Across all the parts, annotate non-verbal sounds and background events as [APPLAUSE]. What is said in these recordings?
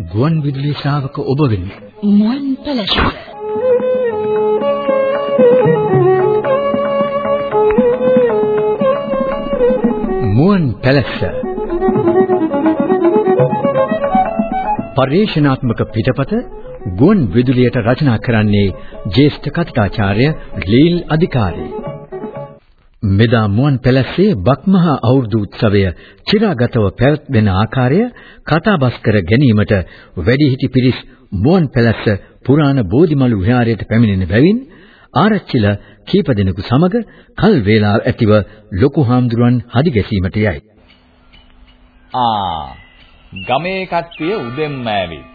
ගුවන් විදුලි ශ්‍රාවක ඔබ වෙනි. මුවන් පැලැස්ස. මුවන් පැලැස්ස. පරිශනාත්මක පිටපත ගුවන් විදුලියට රචනා කරන්නේ ජ්‍යෙෂ්ඨ කතිකාචාර්ය ලීල් අධිකාරී. මෙදා මුවන් පැලැස්සේ බක්මහා අවුරුදු උත්සවය චිරාගතව පැවැත්වෙන ආකාරය කතාබස් කර ගැනීමට වැඩිහිටි පිරිස් මුවන් පැලැස්ස පුරාණ බෝධිමළු විහාරයට පැමිණෙන බැවින් ආරච්චිල කීප දෙනෙකු සමග කල් වේලාව ඇතිව ලොකු හාමුදුරුවන් හදි ගැසීමට යයි. ආ ගමේ කට්ටිය උදෙන්ම ඇවිත්.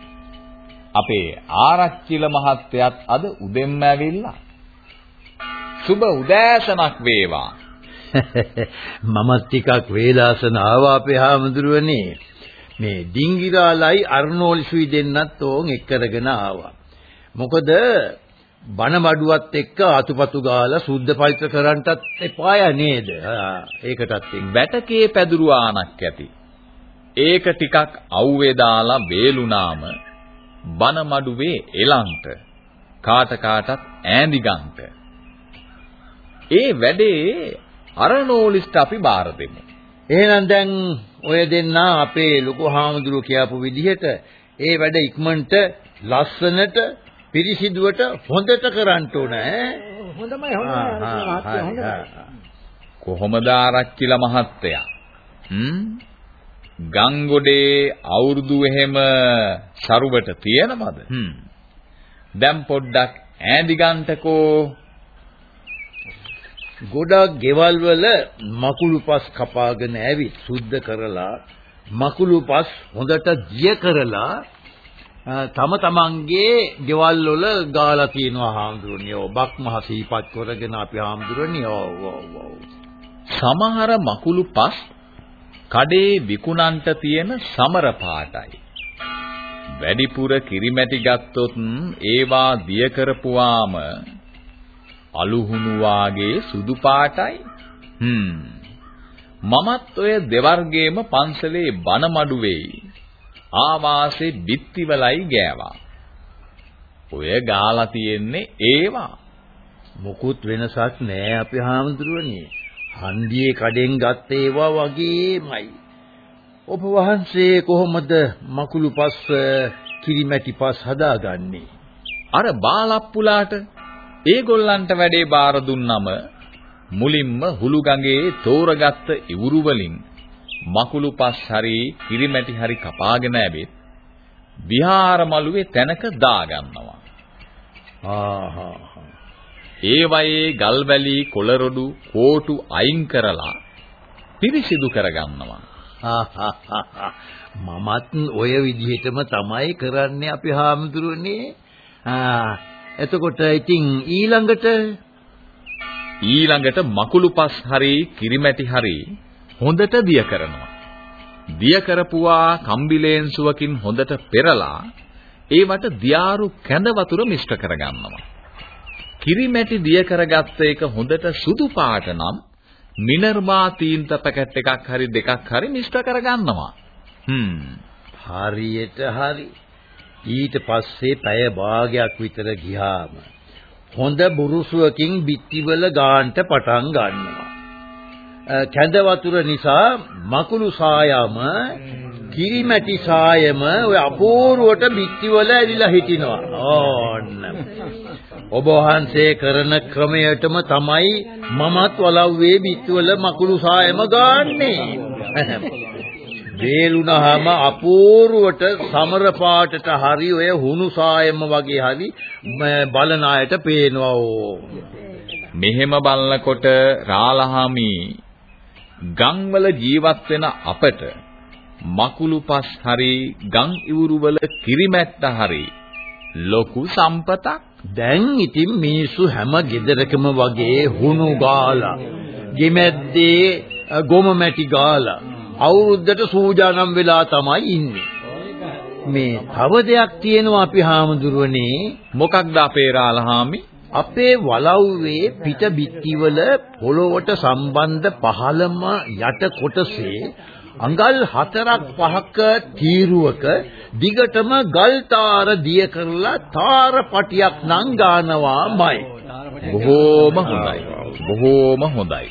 අපේ ආරච්චිල මහත්තයත් අද උදෙන්ම ඇවිල්ලා. සුබ උදෑසනක් වේවා. [LAUGHS] මමත් ටිකක් වේලාසන ආවා අපේ හාමුදුරුවනේ. මේ ඩිංගිරාලයි අර්නෝල්සුයි දෙන්නත් ඕන් එක් කරගෙන ආවා. මොකද බණ මඩුවත් එක්ක අතුපතු ගාලා සුද්ධ පවිත්‍ර කරන්නටත් එපාය නේද? ඒකටත් වැටකේ පැදුරුවානක් ඇති. ඒක ටිකක් අවුවේ දාලා වේලුනාම බන මඩුවේ එලන්ට කාට කාටත් ඈඳි ගන්නට ඒ වැඩේ අරනෝලිස්ට අපි බාර දෙමු. එහෙනම් දැන් ඔය දෙන්න අපේ ලොකු හාමුදුරුවෝ කියපු විදිහට ඒ වැඩ ඉක්මනට ලස්සනට පිරිසිදුවට හොඳට කරන්න ඕන ඈ. හොඳමයි හොඳයි කොහොමද ආරච්චිලා මහත්තයා? හ්ම් ගංගොඩේ අවුරුදු එහෙම සරුවට තියෙනවද? හ්ම්. දැන් පොඩ්ඩක් ඈඳි ගන්නකෝ. ගොඩක් ගෙවල් වල මකුළු පස් කපාගෙන ඇවිත් සුද්ධ කරලා මකුළු පස් හොඳට දිය කරලා තම තමන්ගේ ගෙවල් වල ගාලා තියෙනවා හාමුදුරනේ. ඔව් බක්මහ සීපත් කරගෙන අපි හාමුදුරනේ. ඔව් ඔව් ඔව්. සමහර මකුළු පස් කඩේ විකුණන්ට තියෙන සමර පාටයි. වැඩිපුර කිරිමැටි ගත්තොත් ඒවා දිය කරපුවාම අලුහුණු වාගේ සුදු පාටයි. හ්ම්. මමත් ඔය දෙවර්ගයේම පන්සලේ බණ මඩුවේ ආවාසේ බිත්තිවලයි ගෑවා. ඔය ගාලා තියෙන්නේ ඒවා. මොකුත් වෙනසක් නෑ අපි හාමුදුරුවනේ. හන්දියේ කඩෙන් ගත්ත ඒවා වගේමයි. ඔබ වහන්සේ කොහොමද මකුළු පස් කිරිමැටි පස් හදාගන්නේ? අර බාලප්පුලාට ඒගොල්ලන්ට වැඩේ බාර දුන්නම මුලින්ම හුළු ගඟේ තෝරගත්ත ඉවුරු වලින් මකුළු පස් හරි කිරිමැටි හරි කපාගෙන ඇවිත් විහාර මළුවේ තැනක දාගන්නවා. ආහා. ඒ වයේ ගල්වැලි කොළරොඩු කෝටු අයින් කරලා පිරිසිදු කරගන්නවා. මමත් ඔය විදිහටම තමයි කරන්නේ අපි හාමුදුරනේ. ආ එතකොට ඉතින් ඊළඟට ඊළඟට මකුළු පස් හරි කිරිමැටි හරි හොඳට දිය කරනවා. දිය කරපුවා කම්බිලේන්සුවකින් හොඳට පෙරලා ඒවට දියාරු කැඳ වතුර මිශ්‍ර කරගන්නවා. කිරිමැටි දිය කරගත්ත එක හොඳට සුදු පාට නම් මිනර්මා තීන්ත පැකට් එකක් හරි දෙකක් හරි මිශ්‍ර කරගන්නවා. හ්ම්. හරියට හරි. ඊට පස්සේ පැය භාගයක් විතර ගියාම හොඳ බුරුසුවකින් බිත්තිවල ගාන්ට පටන් ගන්නවා. කැඳ වතුර නිසා මකුළු සායම කිරිමැටි සායම ඔය අපූර්වට බිත්තිවල ඇලිලා හිටිනවා. ඕන්න. ඔබ වහන්සේ කරන ක්‍රමයටම තමයි මමත් වලව්වේ බිත්තිවල මකුළු සායම ගාන්නේ. වේලුනහම අපූර්වට සමර පාටට හරි ඔය හුණු සායම වගේ හරි බලන අයට පේනවා ඕ. මෙහෙම බලනකොට රාලහාමි ගම්වල ජීවත් වෙන අපට මකුළුපස් හරි ගම් ඉවුරුවල කිරිමැට්ට හරි ලොකු සම්පතක්. දැන් ඉතින් මිනිස්සු හැම ගෙදරකම වගේ හුණු ගාලා, ගෙමැද්දේ ගොම මැටි ගාලා අවුරුද්දට සූජානම් වෙලා තමයි ඉන්නේ. මේ තව දෙයක් තියෙනවා අපි හාමුදුරුවනේ මොකක්ද අපේ රාලහාමි? අපේ වලව්වේ පිට බිත්තිවල පොළොවට සම්බන්ධ පහළම යට කොටසේ අඟල් 4ක් 5ක තීරුවක දිගටම ගල් තාර දිය කරලා තාර පටියක් නම් ගානවාමයි. බොහෝම හොඳයි. බොහෝම හොඳයි.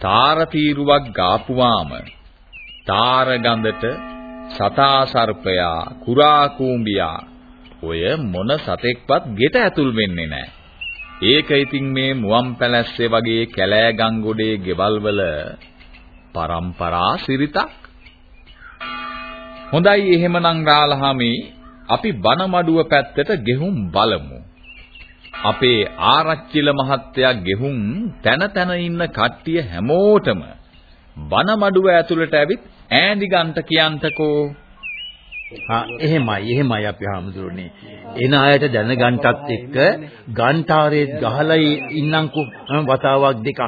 තාර තීරුවක් ගාපුවාම තාර ගඳට සතා සර්පයා කුරා කූඹියා ඔය මොන සතෙක්වත් ගෙට ඇතුල් වෙන්නේ නැහැ. ඒක ඉතින් මේ මුවන් පැලැස්සේ වගේ කැලෑ ගංගොඩේ ගෙවල් වල પરම්පරා සිරිතක්. හොඳයි එහෙමනම් රාලහාමි අපි බනමඩුව පැත්තට ගෙහුම් බලමු. අපේ ආරච්චිල මහත්තයා ගෙහුම් තන තන ඉන්න කට්ටිය හැමෝටම බනමඩුව ඇතුළට ඇවිත් ඈඳි ගන්ට කියන්තකෝ. හා එහෙමයි එහෙමයි අපි හාමුදුරනේ. එන අයට දැනගන්ටත් එක්ක ගන්ටාරේත් ගහලා ඉන්නම්කෝ වතාවක් දෙකක්.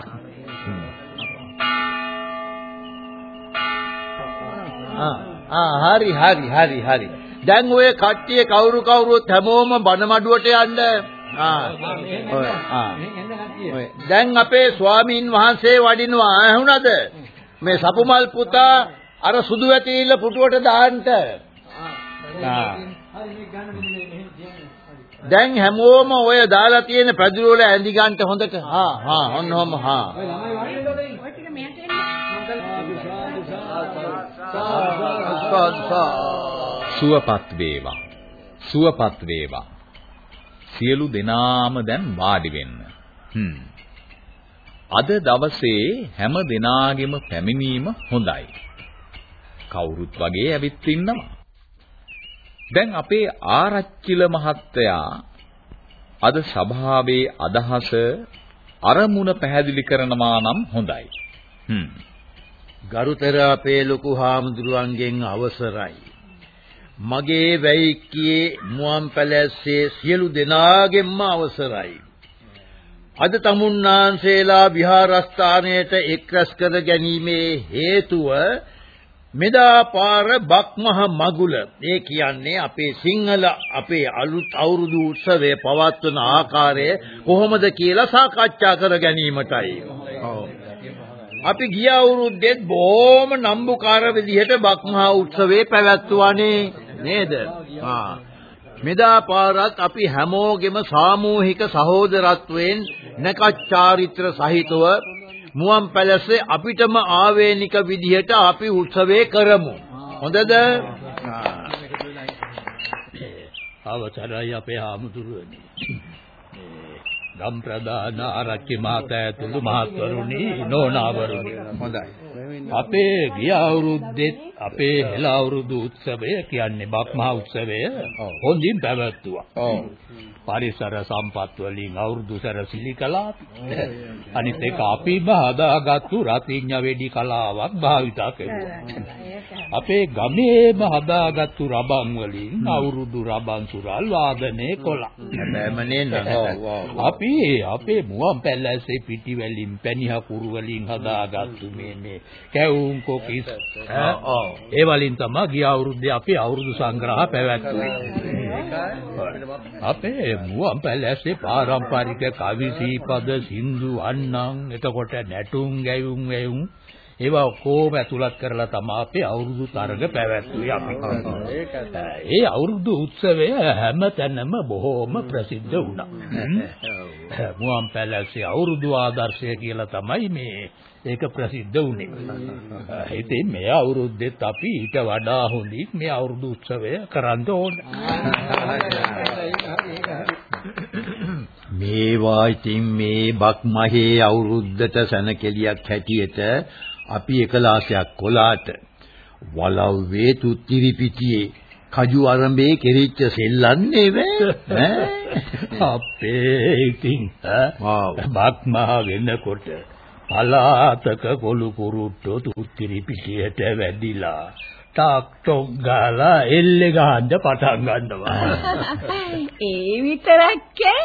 ආ හරි හරි හරි හරි. දැන් ඔය කට්ටිය කවුරු කවුරුත් හැමෝම බනමඩුවට යන්න. ආ ඔය ආ ඔය දැන් අපේ ස්වාමින් වහන්සේ වඩිනවා ඇහුණද? මේ සපුමල් පුතා අර සුදු වැටිල්ල පුටුවට දාන්න. දැන් හැමෝම ඔය දාලා තියෙන පැදුර වල ඇඳි ගන්න හොඳට. හා හා ඔන්නෝම හා. සුවපත් වේවා. සුවපත් වේවා. සියලු දෙනාම දැන් වාඩි වෙන්න. හ්ම්. අද දවසේ හැම දිනාගෙම පැමිණීම හොඳයි. කවුරුත් වගේ ඇවිත් ඉන්නවා. දැන් අපේ ආරච්චිල මහත්තයා අද සභාවේ අදහස අරමුණ පැහැදිලි කරනවා නම් හොඳයි. හ්ම්. ගරුතර අපේ ලොකු හාමුදුරුවන්ගෙන් අවසරයි. මගේ වැයික්කියේ මුවන් පැලැස්සේ සියලු දෙනාගෙන්ම අවසරයි. අද තමුන්නාන්සේලා විහාරස්ථානයට එක්රැස් කර ගැනීමේ හේතුව මෙදා පාර බක්මහ මගුල ඒ කියන්නේ අපේ සිංහල අපේ අලුත් අවුරුදු උත්සවය පවත්වන ආකාරය කොහොමද කියලා සාකච්ඡා කර ගැනීමටයි. අපි ගිය අවුරුද්දෙත් බොහොම නම්බුකාර විදිහට බක්මහා උත්සවේ පැවැත්වුවානේ නේද? ආ මෙදා පාරත් අපි හැමෝගෙම සාමූහික සහෝදරත්වයෙන් නැකච්චාරිත්‍ර සහිතව මුවන් පැලසේ අපිටම ආවේනික විදිහට අපි උත්සවේ කරමු. හොඳද? අවසරයි අපේ ආමුදුරුවනි. ගම් ප්‍රදාන ආරච්චි මහතා ඇතුළු මහත්වරුනි නෝනාවරුනි හොඳයි. අපේ ගිය අවුරුද්දෙත් අපේ හෙළ අවුරුදු උත්සවය කියන්නේ බක්මහා උත්සවය හොඳින් පැවැත්තුවා. ඔව්. පරිසර සම්පත් වලින් අවුරුදු සැරසිලි කළා. අනිත් එක අපිම හදාගත්තු රතිඤ්ඤ වෙඩි කලාවක් භාවිතා කළා. අපේ ගමේම හදාගත්තු රබන් වලින් අවුරුදු රබන් සුරල් වාදනය කළා. හැබැයිම නේද? ඔව් ඔව්. අපි අපේ මුවන් පැලැස්සේ පිටි වලින් පැණිහ කුරු වලින් හදාගත්තු මේ මේ කැවුම් කොකිස්. ඒ වලින් තමයි ගිය අවුරුද්දේ අපි අවුරුදු සංග්‍රහ පැවැත්වුවේ. අපේ මුවන් පැලැස්සේ පාරම්පරික කවි සීපද සින්දු අන්නම් එතකොට නැටුම් ගැයුම් වැයුම් ඒවා කොහොම ඇතුළත් කරලා තමයි අපේ අවුරුදු තරග පැවැත්වුවේ අපි. ඒ අවුරුදු උත්සවය හැම තැනම බොහෝම ප්‍රසිද්ධ වුණා. මුවන් පැලැස්සේ අවුරුදු ආදර්ශය කියලා තමයි මේ ඒක ප්‍රසිද්ධ වුණේ. ඉතින් මේ අවුරුද්දෙත් අපි ඊට වඩා හොඳින් මේ අවුරුදු උත්සවය කරන්න ඕන. මේවා ඉතින් මේ බක්මහේ අවුරුද්දට සැනකෙලියක් හැටියට අපි එකලාසයක් කොලාට වලව්වේ තුත්තිරි පිටියේ කජු අරඹේ කෙරිච්ච සෙල්ලන්නේ ඈ [LAUGHS] අපේ ඉතින් බක්මහා වෙනකොට පලාතක කොළු කුරුට්ටෝ තුත්තිරි පිටියට වැඩිලා ටක් ටොක් ගාලා එල්ලේ ගහන්න පටන් ගන්නවා. [LAUGHS] ඒ විතරක් ඈ.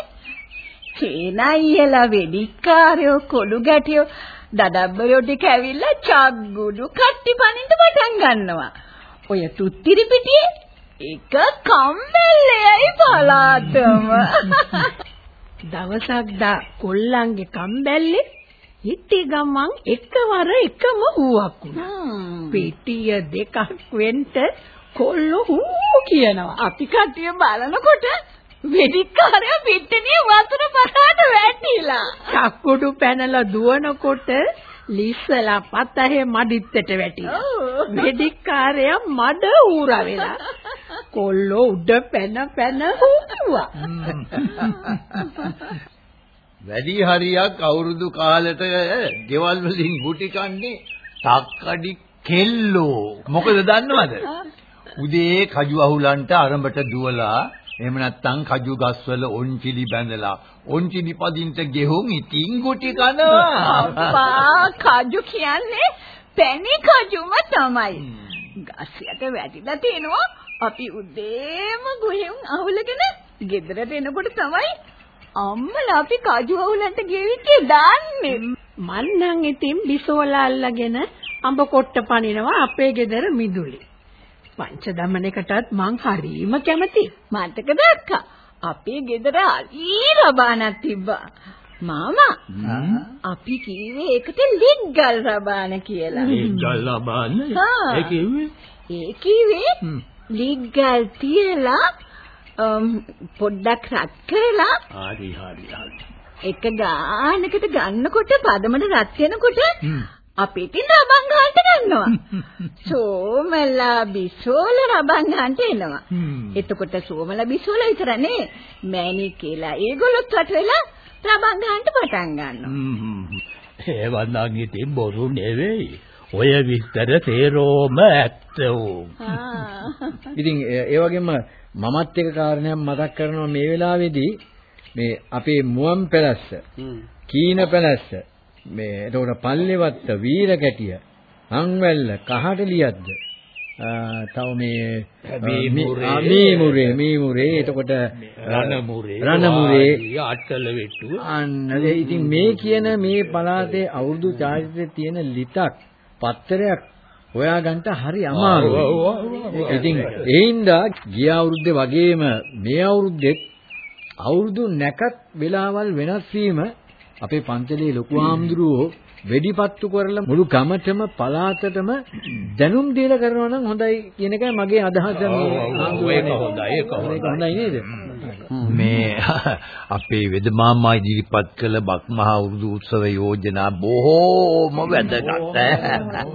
සේනයියලා වෙදිකාරයෝ කොළු ගැටියෝ දඩබ්බයෝ ටික ඇවිල්ලා චග්ගුඩු කට්ටි පනින්න පටන් ගන්නවා. ඔය තුත්තිරි පිටියේ එක කම්බැල්ලෙයි පලාතම. දවසක් දා කොල්ලන්ගේ කම්බැල්ලේ හිටි ගමන් එකවර එකම හුවක් වුණා. පිටිය දෙකක් වෙන්න කොල්ලෝ හූ කියනවා. අපි කට්ටිය බලනකොට වතුර පටාට චක්කුඩු පැනලා දුවනකොට ලිස්සලා පතහේ මඩිත්තට වැටිලා. වෙදිකාරයා මඩ ඌරා වෙලා. කොල්ලෝ උඩ පැන පැන හුවා. වැඩි හරියක් අවුරුදු කාලෙට ගෙවල් වලින් ගුටි කන්නේ තක්කඩි කෙල්ලෝ. මොකද දන්නවද? උදේ කජු අහුලන්ට අරඹට දුවලා එහෙම නැත්නම් කජු ගස්වල ඔන්චිලි බැඳලා ඔන්චිලි පදින්ට ගෙහුම් ඉතින් ගුටි කනවා. අප්පා කජු කියන්නේ පැණි කජුම තමයි. ගස් යට වැටිලා තිනවා අපි උදේම ගොහෙන් අහුලගෙන ගෙදරට එනකොට තමයි අම්මලා අපි කජු අහුලන්ට ගෙවිච්චේ දාන්නේ. මන් නම් ඉතින් බිසෝලා අල්ලගෙන අඹ කොට්ට පනිනවා අපේ ගෙදර මිදුලේ. පංච දමනකටත් මං හරීම කැමති. මතකද අක්කා? අපේ ගෙදර අලී රබානක් තිබ්බා. මාමා අපි කීවේ ඒකට ලිග්ගල් රබාන කියලා. ලිග්ගල් රබාන? ඒ කිව්වේ? ඒ කිව්වේ ලිග්ගල් තියලා පොඩ්ඩක් රත් කරලා හරි හරි හරි. එක ගානකට ගන්නකොට පදමට රත් වෙනකොට අපිට රබන් ගන්නට ගන්නවා. [LAUGHS] සෝමලා බිසෝල රබන් ගන්නට එනවා. එතකොට සෝමලා බිසෝල විතරනේ මෑණි කියලා ඒගොල්ලොත් වට වෙලා රබන් ගන්නට පටන් ගන්නවා. ඒ වන්දන් ඉතින් බොරු නෙවෙයි. ඔය විස්තර තේරෝම ඇත්ත. ඉතින් ඒ වගේම මමත් එක කාරණයක් මතක් කරනවා මේ වෙලාවේදී මේ අපේ මුවන් පැලස්ස කීන පැලස්ස මේ එතකොට පල්ලෙවත්ත වීර කැටිය හංවැල්ල කහටලියක්ද තව මේ මීමුරේ. මීමුරේ එතකොට රණමුරේ. රණමුරේ. අට්ටල වෙට්ටුව. අන්න ඉතින් මේ කියන මේ පළාතේ අවුරුදු චාරිත්‍රයේ තියෙන ලිතක් පත්තරයක් හොයාගන්න හරි අමාරුයි. ඉතින් ඒ හින්දා ගිය අවුරුද්දේ වගේම මේ අවුරුද්දෙත් අවුරුදු නැකත් වෙලාවල් වෙනස් වීම අපේ පන්සලේ ලොකු ආම්දුරුවෝ වෙඩිපත්තු කරලා මුළු ගමටම පළාතටම දැනුම් දීලා කරනවා නම් හොඳයි කියන එකයි මගේ අදහස. මේ ඒක හොඳයි ඒක හොඳයි. නේද? මේ [LAUGHS] අපේ වෙදමාමා ඉදිරිපත් කළ බක්මහා උරුදු උත්සව යෝජනා බොහෝම වැදගත්.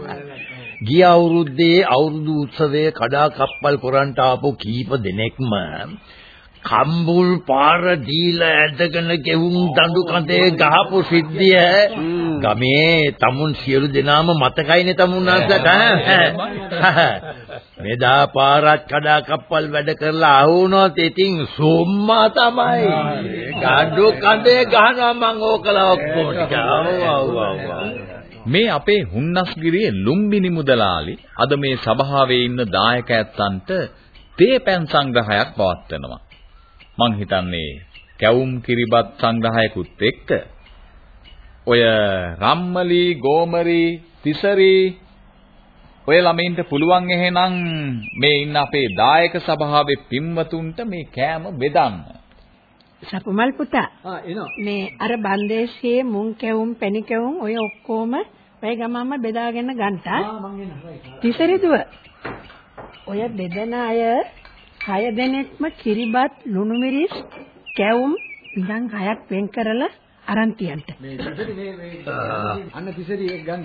[LAUGHS] ගිය අවුරුද්දේ අවුරුදු උත්සවයේ කඩා කප්පල් කරන්ට ආපු කීප දෙනෙක්ම කම්බුල් පාර දීලා ඇදගෙන ගෙවුම් දඬු කඳේ ගහපු සිද්ධිය. ගමේ තමුන් සියලු දෙනාම මතකයිනේ තමුන්නාන්සට මෙදා පාරක් කඩා කප්පල් වැඩ කරලා ආවුනොත් ඉතින් සොම්මා තමයි. ගඬු කඳේ ගහනවා මං ඕකලා ඔක්කොම මේ අපේ හුන්නස්ගිරියේ ලුම්බිනි මුදලාලි අද මේ සභාවේ ඉන්න දායක ඇත්තන්ට තේපැන් සංග්‍රහයක් පවත්වනවා මං හිතන්නේ කැවුම් කිරිබත් සංග්‍රහයකුත් එක්ක ඔය රම්මලි ගෝමරි තිසරි ඔය ළමයින්ට පුළුවන් එහෙනම් මේ ඉන්න අපේ දායක සභාවේ පින්වතුන්ට මේ කෑම බෙදන්න. සපුමල් පුතා. ආ එනවා. මේ අර බන්දේසියේ මුං කැවුම් පැණි කැවුම් ඔය ඔක්කොම ඔය ගමම්ම බෙදාගෙන ගන්ටා. ආ මං එනවා. තිසරිදුව. ඔය බෙදන අය හය දෙනෙක්ම කිරිබත් ලුණු මිරිස් කැවුම් ඉඳන් හයක් වෙන් කරලා අරන් තියන්ට. මේ තිසරි මේ මේ අන්න තිසරි එක ගන්න.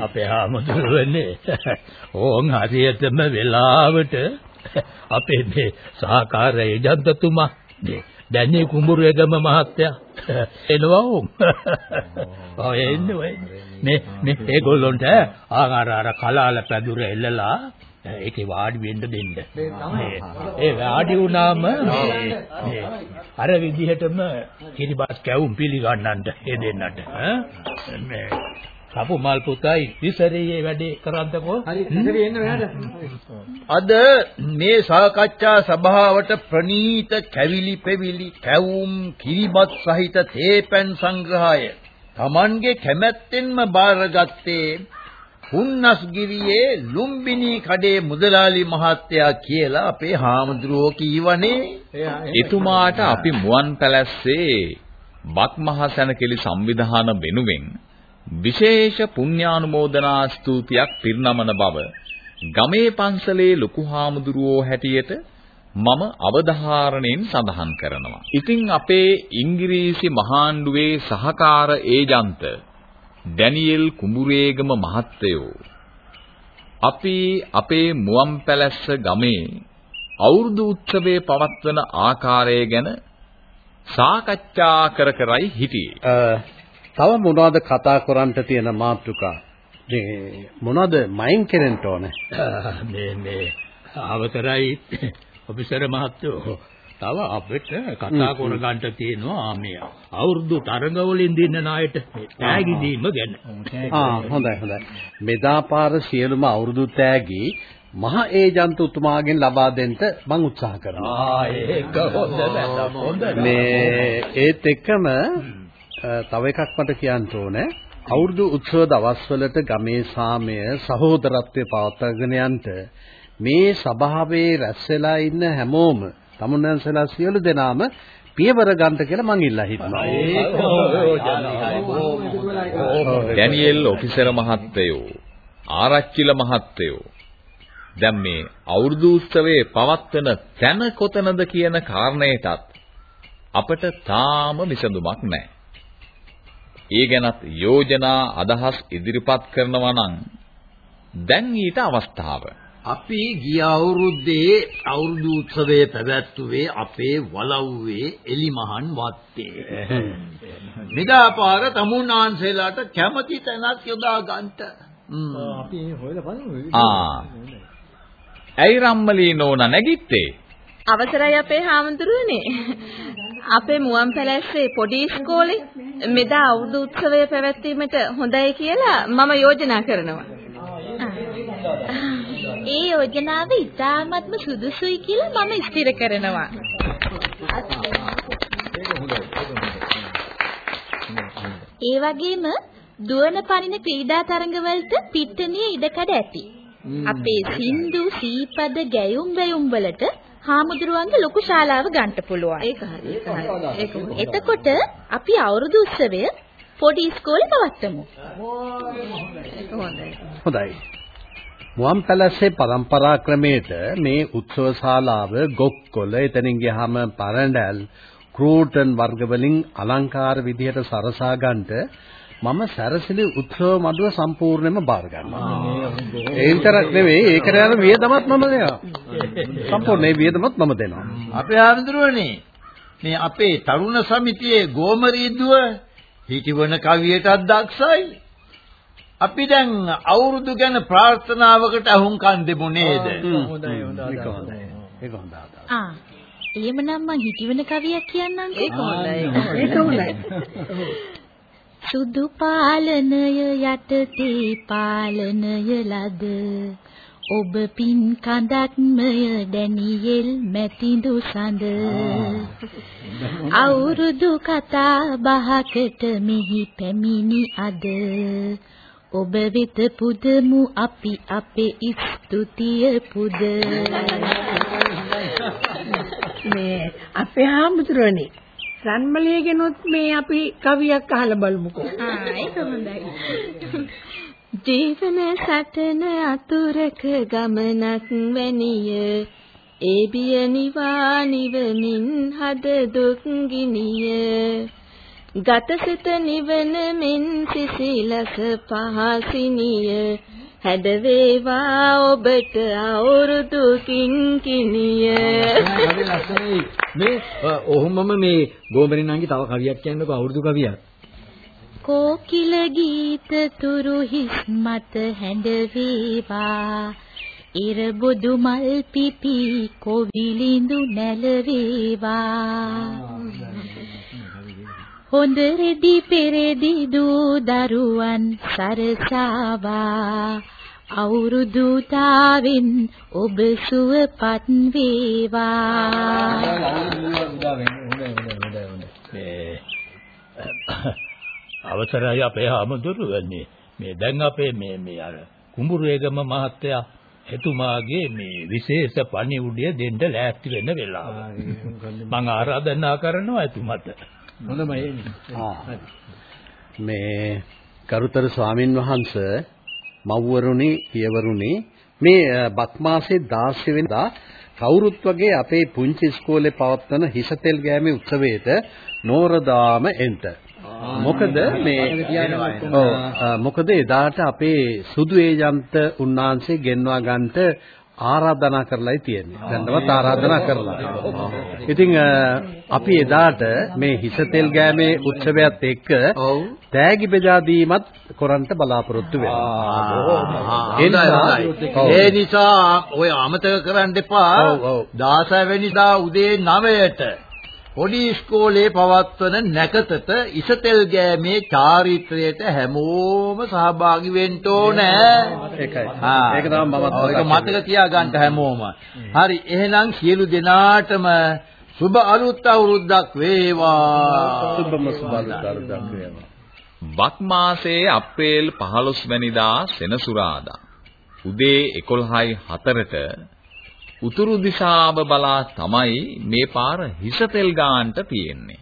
අපේ ආමතුරුවනේ [LAUGHS] ඕන් හරියටම වෙලාවට [LAUGHS] අපේ මේ සහකාර ඒජන්තතුමා දැන්නේ කුඹුරේගම මහත්තයා [LAUGHS] එනවා ඕම්. ඔය එන්නේ ඔය. මේ මේ ඒගොල්ලොන්ට ආකාර අර කලාල පැදුර එල්ලලා ඒකේ වාඩි වෙන්න දෙන්න. ඒ වාඩි වුණාම මේ අර විදිහටම කිරිබත් කැවුම් පිළිගන්නන්න ඒ දෙන්නට. මේ සපු මල් පුතයි ඉතිසරේ වැඩේ මෙහාට. අද මේ සාකච්ඡා සභාවට ප්‍රනීත කැවිලි පෙවිලි කැවුම් කිරිබත් සහිත තේපැන් සංග්‍රහය Tamange කැමැත්තෙන්ම බාරගත්තේ හුන්නස්ගිරියේ ලුම්බිනි කඩේ මුදලාලි මහත්තයා කියලා අපේ හාමුදුරුවෝ කීවනේ. එතුමාට අපි මුවන් පැලැස්සේ බක්මහසැනකෙලි සංවිධාන වෙනුවෙන් විශේෂ පුණ්‍යානුමෝදනා ස්තුතියක් පිරිනමන බව ගමේ පන්සලේ ලොකු හාමුදුරුවෝ හැටියට මම අවධාරණයෙන් සඳහන් කරනවා. ඉතින් අපේ ඉංග්‍රීසි මහාණ්ඩුවේ සහකාර ඒජන්ත ඩැනියෙල් කුඹුරේගම මහත්තයෝ අපි අපේ මුවන් පැලැස්ස ගමේ අවුරුදු උත්සවයේ පවත්වන ආකාරය ගැන සාකච්ඡා කර කරයි හිටියේ. තව මොනවද කතා කරන්නට තියෙන මාතෘකා? මේ මොනවද මයින් කෙරෙන්න ඕනේ? මේ මේ අවතරයි ඔෆිසර් මහත්තයෝ තව අපිට කතා කරගන්න තියෙනවා මේ අවුරුදු තරඟවලින් දින්න ණයට තෑගි දීම ගැන. ආ හොඳයි හොඳයි. මෙදා පාර සියලුම අවුරුදු තෑගි මහ ඒජන්ත උතුමාගෙන් ලබා දෙන්න මම උත්සාහ කරනවා. ආ ඒක හොඳ හොඳ. මේ ඒත් එක්කම තව එකක් මට කියන්න ඕනේ. අවුරුදු උත්සව දවස්වලට ගමේ සාමය සහෝදරත්වය පවත්වාගෙන යන්න මේ සභාවේ රැස් වෙලා ඉන්න හැමෝම තමුන්වන්සලා සියලු දෙනාම පියවර ගන්නට කියලා මං ඉල්ලා හිටිනවා. ඩැනියෙල් ඔෆිසර් මහත්තයෝ ආරච්චිල මහත්තයෝ දැන් මේ අවුරුදු උත්සවයේ පවත්වන තැන කොතනද කියන කාරණයටත් අපට තාම විසඳුමක් නැහැ. ඒ ගැනත් යෝජනා අදහස් ඉදිරිපත් කරනවා නම් දැන් ඊට අවස්ථාව. අපි ගිය අවුරුද්දේ අවුරුදු උත්සවයේ පැවැත්වුවේ අපේ වලව්වේ එලිමහන් වත්තේ. මෙදාපාර තමුන්නාන්සේලාට කැමති තැනක් යොදා ගන්නට. අපි හොයලා බලමු. ආ. ඇයි රම්මලී නෝනා නැගිට්ටේ? අවසරයි අපේ හාමුදුරුවනේ. අපේ මුවන් පැලැස්සේ පොඩි ඉස්කෝලේ මෙදා අවුරුදු උත්සවය පැවැත්වීමට හොඳයි කියලා මම යෝජනා කරනවා. ඒ යෝජනාව ඉතාමත්ම සුදුසුයි කියලා මම ස්ථිර කරනවා. ඒ වගේම දුවන පනින ක්‍රීඩා තරඟවලට පිට්ටනිය ඉඩකඩ ඇති. අපේ සින්දු සීපද ගැයුම් වැයුම් වලට හාමුදුරුවන්ගේ ලොකු ශාලාව ගන්න පුළුවන්. ඒක හරි ඒක හරි. එතකොට අපි අවුරුදු උත්සවය පොඩි ඉස්කෝලේ පවත්වමු. හොඳයි. මුවන් පැලස්සේ පරම්පරා ක්‍රමයට මේ උත්සව ශාලාව ගොක්කොල එතනින් ගියාම පරඬල් ක්‍රූටන් වර්ග වලින් අලංකාර විදිහට සරසා ගන්නට මම සැරසිලි උත්සව මඩුව සම්පූර්ණයෙන්ම බාර ගන්නවා. ඒ විතරක් නෙවෙයි ඒකට යන වියදමත් මම දෙනවා. සම්පූර්ණ ඒ වියදමත් මම දෙනවා. අපේ ආන්දරුවනේ මේ අපේ තරුණ සමිතියේ ගෝමරීදුව හිටිවන කවියටත් දක්ෂයි. අපි දැන් අවුරුදු ගැන ප්‍රාර්ථනාවකට අහුම්කම් දෙමු නේද? හොඳයි හොඳයි. ඒක හොඳයි. ඒක හොඳයි. ආ එහෙමනම් මං හිතවන කවියක් කියන්නම්. ඒක හොඳයි. ඒක හොඳයි. සුදු පාලනය යටතේ පාලනය ලද ඔබ පින් කඳක්මය ඩැනියෙල් මැතිඳු සඳ අවුරුදු කතා බහකට මෙහි පැමිණි අද ඔබ වෙත පුදමු අපි අපේ ස්තුතිය පුද මේ අපේ හාමුදුරනේ රන්මලියගෙනුත් මේ අපි කවියක් අහලා බලමුකෝ. ආ ඒක හොඳයි. ජීවන සටන අතුරක ගමනක් වැනිය ඒ බිය නිවා නිවමින් හද දුක් ගිනිය ගතසිත නිවන මෙන් සිසිලස පහසිනිය. හැඩ වේවා ඔබට අවුරුදු කිංකිනිය. හරි ලස්සනයි. මේ ඔහොමම මේ ගෝමරිනාගේ තව කවියක් කියන්නකෝ අවුරුදු කවියක්. කෝකිල ගීත තුරු හිස් මත හැඬ වේවා. ඉර බුදු මල් පිපි කොවිලිඳු නැල වේවා හොඳ රෙදි පෙරෙදි දූ දරුවන් සරසාවා අවුරුදු තාවෙන් ඔබ සුවපත් වේවා අවසරයි අපේ හාමුදුරුවනේ මේ දැන් අපේ මේ මේ අර කුඹුරේගම මහත්තයා එතුමාගේ මේ විශේෂ පණිවුඩය දෙන්න ලෑස්ති වෙන්න වෙලාව. මම ආරාධනා කරනවා එතුමට. හොඳමයි මේ ගරුතර ස්වාමින් වහන්සේ මව්වරුනි පියවරුනි මේ බත් මාසේ 16 වෙනිදා කවුරුත් වගේ අපේ පුංචි ඉස්කෝලේ පවත්වන හිසතෙල් ගෑමේ උත්සවයට නෝරදාම එන්ට. මොකද මේ ඔව් මොකද එදාට අපේ සුදු ඒජන්ත උන්නාන්සේ ගෙන්වා ගන්නට ආරාධනා කරලායි තියෙන්නේ. දැන්වත් ආරාධනා කරලා. ඉතින් අපි එදාට මේ හිසතෙල් ගෑමේ උත්සවයත් එක්ක තෑගි බෙදා දීමත් කරන්ට බලාපොරොත්තු වෙනවා. ඒ නිසා ඔය අමතක කරන්න එපා. 16 වෙනිදා උදේ 9ට පොඩි ඉස්කෝලේ පවත්වන නැකතට ඉසතෙල් ගෑමේ චාරිත්‍රයට හැමෝම සහභාගී වෙන්න ඕනේ. ඒකයි. ඒක තමයි මමත් ඒක මතක තියාගන්න හැමෝම. හරි එහෙනම් සියලු දෙනාටම සුබ අලුත් අවුරුද්දක් වේවා. සුබම සුබ අලුත් අවුරුද්දක් වේවා. බක් මාසයේ අප්‍රේල් 15 වැනිදා සෙනසුරාදා උදේ 11යි 4ට උතුරු දිශාව බලා තමයි මේ පාර හිසතෙල් ගාන්ට තියෙන්නේ.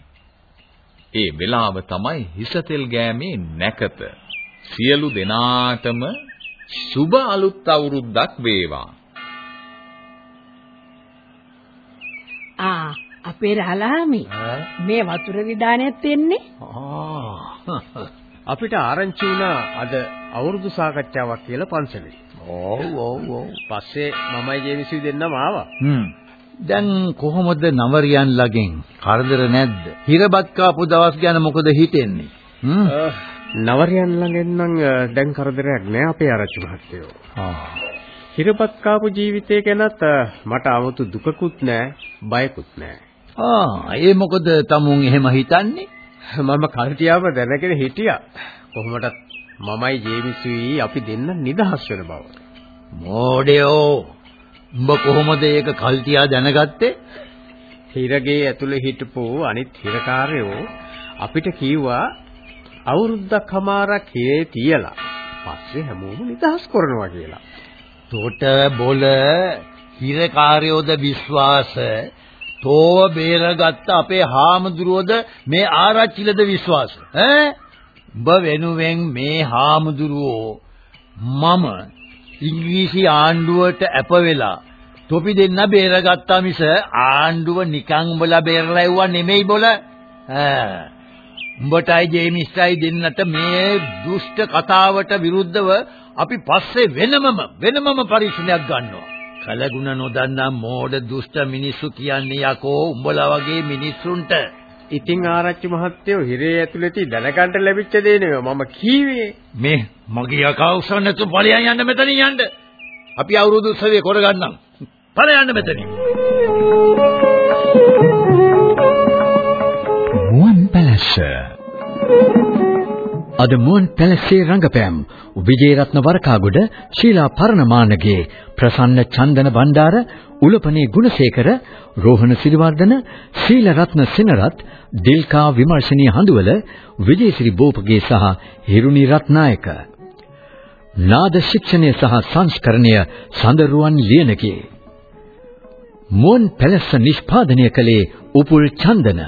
ඒ වෙලාව තමයි හිසතෙල් ගෑමේ නැකත. සියලු දෙනාටම සුබ අලුත් අවුරුද්දක් වේවා. ආ අපේ රහලාමි මේ වතුර විදානයත් එන්නේ අපිට ආරංචි වුණා අද අවුරුදු සාකච්ඡාවක් කියලා පන්සලේ. ඔව් ඔව් ඔව්. පස්සේ මමයි ජේමිසි දෙන්නම ආවා. හ්ම්. දැන් කොහොමද නවරියන් ළගෙන් කරදර නැද්ද? හිරබත් කාපු දවස් ගැන මොකද හිතෙන්නේ? හ්ම්. නවරියන් ළඟෙන් නම් දැන් කරදරයක් නෑ අපේ ආරච්චි මහත්තයෝ. ආ. හිරපත් කාපු ජීවිතය ගැනත් මට 아무තු දුකකුත් නෑ බයකුත් නෑ. ආ ඒ මොකද තමුන් එහෙම හිතන්නේ? මම කල්ටියාව දැනගෙන හිටියා. කොහොමදත් මමයි ජේමිසුයි අපි දෙන්න නිදහස් වෙන බව. මෝඩයෝ උඹ කොහොමද ඒක කල්ටියා දැනගත්තේ? හිරගේ ඇතුලේ හිටපු අනිත් හිරකාරයෝ අපිට කිව්වා අවුරුද්දක් හමාරක් හිරේ තියලා පස්සේ හැමෝම නිදහස් කරනවා කියලා. තොට බොල හිරකාරයෝද විශ්වාස තෝව බේරගත්ත අපේ හාමුදුරුවෝද මේ ආරච්චිලද විශ්වාස ඈ උඹ වෙනුවෙන් මේ හාමුදුරුවෝ මම ඉංග්‍රීසි ආණ්ඩුවට අප වෙලා තොපි දෙන්න බේරගත්තා මිස ආණ්ඩුව නිකන් උඹලා බේරලා එවුවා නෙමෙයි බොල ඈ උඹටයි ජේමිස්ටයි දෙන්නට මේ දුෂ්ට කතාවට විරුද්ධව අපි පස්සේ වෙනමම වෙනමම පරීක්ෂණයක් ගන්නවා. කලගුණ නොදන්නා මෝඩ දුෂ්ට මිනිස්සු කියන්නේ යකෝ උඹලා වගේ මිනිස්සුන්ට. ඉතින් ආරච්චි මහත්තයෝ හිරේ ඇතුළතී දැනගන්න ලැබිච්ච දේ නෙවෙයි මම කීවේ. මේ මගේ යකා උස්සන්න නැතුව ඵලයන් යන්න මෙතනින් යන්න. අපි අවුරුදු උත්සවය කරගන්නම්. ඵල යන්න මෙතනින්. මුවන් පැලැස්ස අද මුවන් පැලැස්සේ රංගපෑම්. විජේරත්න වරකාගොඩ ශීලා පරණමානගේ ප්‍රසන්න චන්දන බණ්ඩාර උලපනේ ගුණසේකර රෝහණ සිරිවර්ධන ශීලරත්න සෙනරත් දිල්කා විමර්ශනීය හඳුවල විජේසිරි බෝපගේ සහ හිරුනි රත්නායක. නාද ශික්ෂණය සහ සංස්කරණය සඳරුවන් ලියනගේ. මුවන් පැලැස්ස නිෂ්පාදනය කළේ උපුල් චන්දන.